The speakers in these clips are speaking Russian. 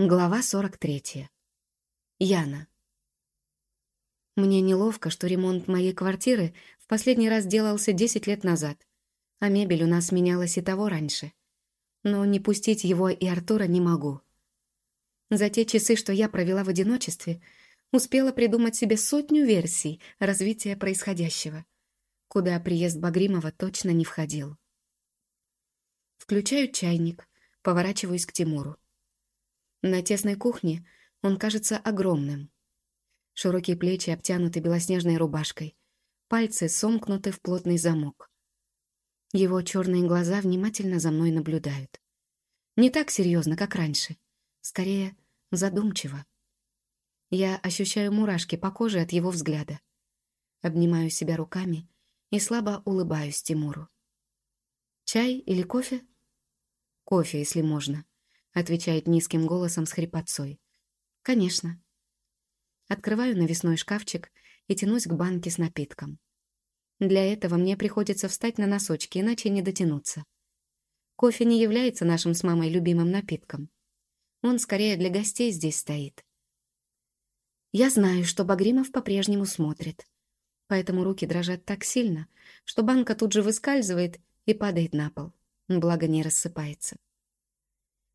Глава 43. Яна. Мне неловко, что ремонт моей квартиры в последний раз делался 10 лет назад, а мебель у нас менялась и того раньше. Но не пустить его и Артура не могу. За те часы, что я провела в одиночестве, успела придумать себе сотню версий развития происходящего, куда приезд Багримова точно не входил. Включаю чайник, поворачиваюсь к Тимуру. На тесной кухне он кажется огромным. Широкие плечи обтянуты белоснежной рубашкой. Пальцы сомкнуты в плотный замок. Его черные глаза внимательно за мной наблюдают. Не так серьезно, как раньше. Скорее, задумчиво. Я ощущаю мурашки по коже от его взгляда. Обнимаю себя руками и слабо улыбаюсь Тимуру. «Чай или кофе?» «Кофе, если можно», отвечает низким голосом с хрипотцой. «Конечно». Открываю навесной шкафчик и тянусь к банке с напитком. Для этого мне приходится встать на носочки, иначе не дотянуться. Кофе не является нашим с мамой любимым напитком. Он скорее для гостей здесь стоит. Я знаю, что Багримов по-прежнему смотрит, поэтому руки дрожат так сильно, что банка тут же выскальзывает и падает на пол, благо не рассыпается.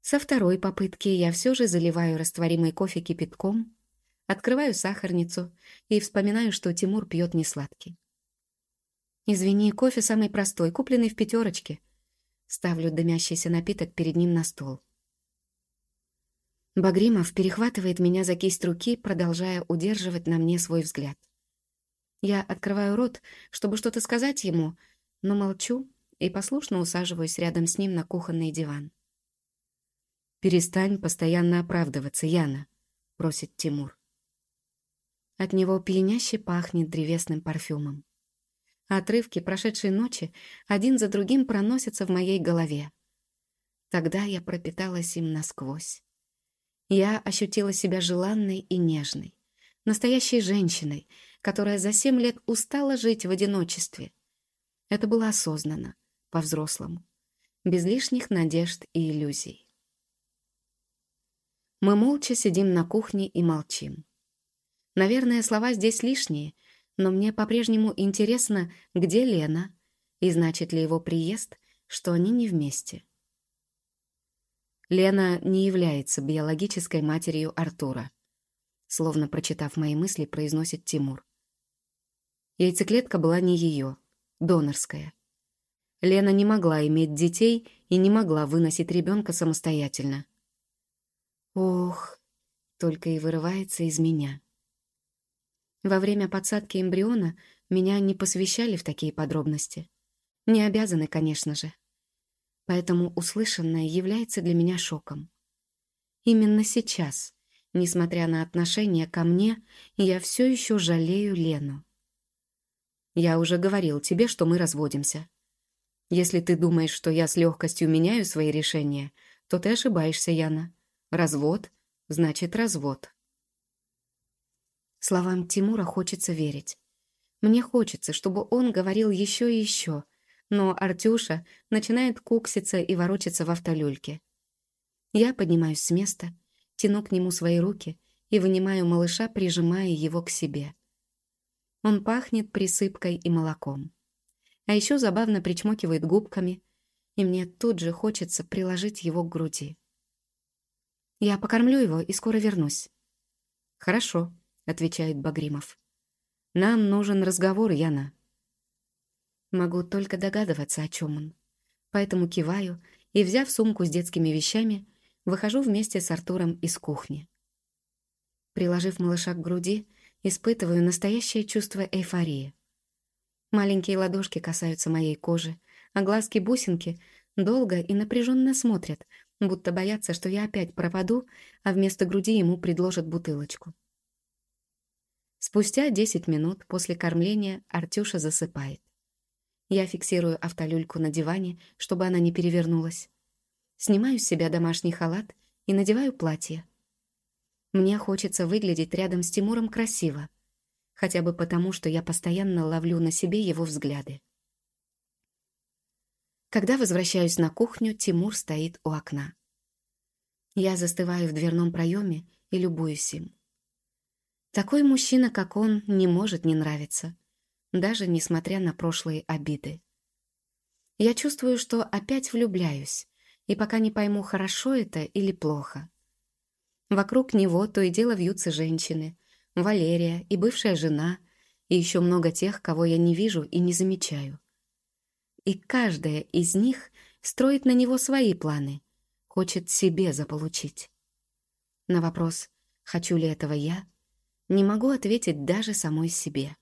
Со второй попытки я все же заливаю растворимый кофе кипятком, открываю сахарницу и вспоминаю, что Тимур пьет несладкий. «Извини, кофе самый простой, купленный в пятерочке». Ставлю дымящийся напиток перед ним на стол. Багримов перехватывает меня за кисть руки, продолжая удерживать на мне свой взгляд. Я открываю рот, чтобы что-то сказать ему, но молчу и послушно усаживаюсь рядом с ним на кухонный диван. «Перестань постоянно оправдываться, Яна», — просит Тимур. От него пьяняще пахнет древесным парфюмом. Отрывки прошедшей ночи один за другим проносятся в моей голове. Тогда я пропиталась им насквозь. Я ощутила себя желанной и нежной, настоящей женщиной, которая за семь лет устала жить в одиночестве. Это было осознанно, по-взрослому, без лишних надежд и иллюзий. Мы молча сидим на кухне и молчим. Наверное, слова здесь лишние, но мне по-прежнему интересно, где Лена, и значит ли его приезд, что они не вместе. Лена не является биологической матерью Артура. Словно прочитав мои мысли, произносит Тимур. Яйцеклетка была не ее, донорская. Лена не могла иметь детей и не могла выносить ребенка самостоятельно. Ох, только и вырывается из меня. Во время подсадки эмбриона меня не посвящали в такие подробности. Не обязаны, конечно же. Поэтому услышанное является для меня шоком. Именно сейчас, несмотря на отношение ко мне, я все еще жалею Лену. Я уже говорил тебе, что мы разводимся. Если ты думаешь, что я с легкостью меняю свои решения, то ты ошибаешься, Яна. Развод значит развод. Словам Тимура хочется верить. Мне хочется, чтобы он говорил еще и еще, но Артюша начинает кукситься и ворочаться в автолюльке. Я поднимаюсь с места, тяну к нему свои руки и вынимаю малыша, прижимая его к себе. Он пахнет присыпкой и молоком. А еще забавно причмокивает губками, и мне тут же хочется приложить его к груди. Я покормлю его и скоро вернусь». «Хорошо», — отвечает Багримов. «Нам нужен разговор, Яна». Могу только догадываться, о чем он. Поэтому киваю и, взяв сумку с детскими вещами, выхожу вместе с Артуром из кухни. Приложив малыша к груди, испытываю настоящее чувство эйфории. Маленькие ладошки касаются моей кожи, а глазки-бусинки долго и напряженно смотрят, будто боятся, что я опять пропаду, а вместо груди ему предложат бутылочку. Спустя 10 минут после кормления Артюша засыпает. Я фиксирую автолюльку на диване, чтобы она не перевернулась. Снимаю с себя домашний халат и надеваю платье. Мне хочется выглядеть рядом с Тимуром красиво, хотя бы потому, что я постоянно ловлю на себе его взгляды. Когда возвращаюсь на кухню, Тимур стоит у окна. Я застываю в дверном проеме и любуюсь им. Такой мужчина, как он, не может не нравиться, даже несмотря на прошлые обиды. Я чувствую, что опять влюбляюсь, и пока не пойму, хорошо это или плохо. Вокруг него то и дело вьются женщины, Валерия и бывшая жена, и еще много тех, кого я не вижу и не замечаю. И каждая из них строит на него свои планы, хочет себе заполучить. На вопрос «хочу ли этого я?» не могу ответить даже самой себе.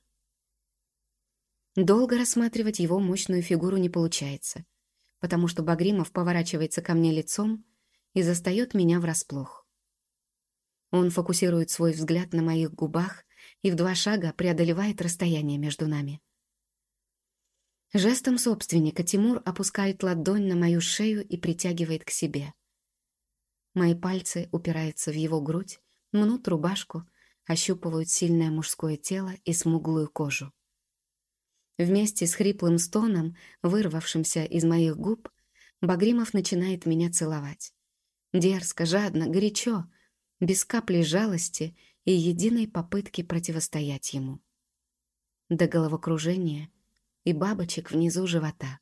Долго рассматривать его мощную фигуру не получается, потому что Багримов поворачивается ко мне лицом и застает меня врасплох. Он фокусирует свой взгляд на моих губах и в два шага преодолевает расстояние между нами. Жестом собственника Тимур опускает ладонь на мою шею и притягивает к себе. Мои пальцы упираются в его грудь, мнут рубашку, ощупывают сильное мужское тело и смуглую кожу. Вместе с хриплым стоном, вырвавшимся из моих губ, Багримов начинает меня целовать. Дерзко, жадно, горячо, без капли жалости и единой попытки противостоять ему. До головокружения и бабочек внизу живота.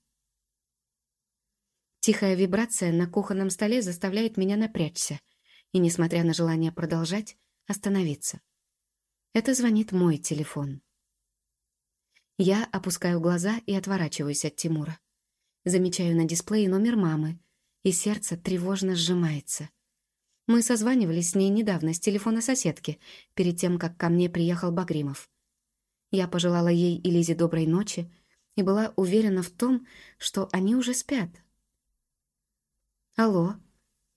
Тихая вибрация на кухонном столе заставляет меня напрячься и, несмотря на желание продолжать, остановиться. Это звонит мой телефон. Я опускаю глаза и отворачиваюсь от Тимура. Замечаю на дисплее номер мамы, и сердце тревожно сжимается. Мы созванивались с ней недавно с телефона соседки, перед тем, как ко мне приехал Багримов. Я пожелала ей и Лизе доброй ночи и была уверена в том, что они уже спят. «Алло»,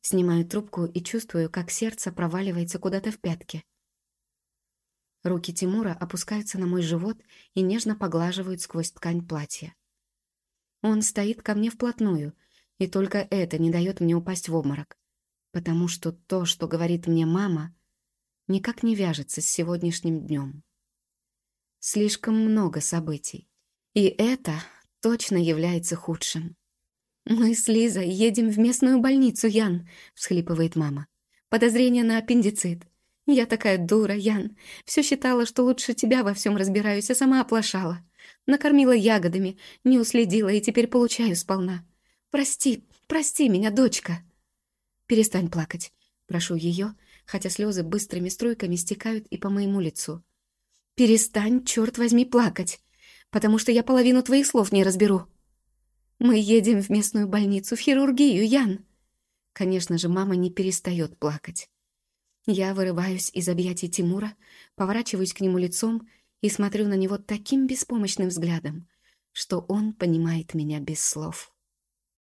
Снимаю трубку и чувствую, как сердце проваливается куда-то в пятки. Руки Тимура опускаются на мой живот и нежно поглаживают сквозь ткань платья. Он стоит ко мне вплотную, и только это не дает мне упасть в обморок, потому что то, что говорит мне мама, никак не вяжется с сегодняшним днем. Слишком много событий, и это точно является худшим. «Мы с Лизой едем в местную больницу, Ян», — всхлипывает мама. «Подозрение на аппендицит. Я такая дура, Ян. Все считала, что лучше тебя во всем разбираюсь, а сама оплошала. Накормила ягодами, не уследила и теперь получаю сполна. Прости, прости меня, дочка. Перестань плакать. Прошу ее, хотя слезы быстрыми струйками стекают и по моему лицу. Перестань, черт возьми, плакать, потому что я половину твоих слов не разберу. Мы едем в местную больницу, в хирургию, Ян. Конечно же, мама не перестает плакать. Я вырываюсь из объятий Тимура, поворачиваюсь к нему лицом и смотрю на него таким беспомощным взглядом, что он понимает меня без слов.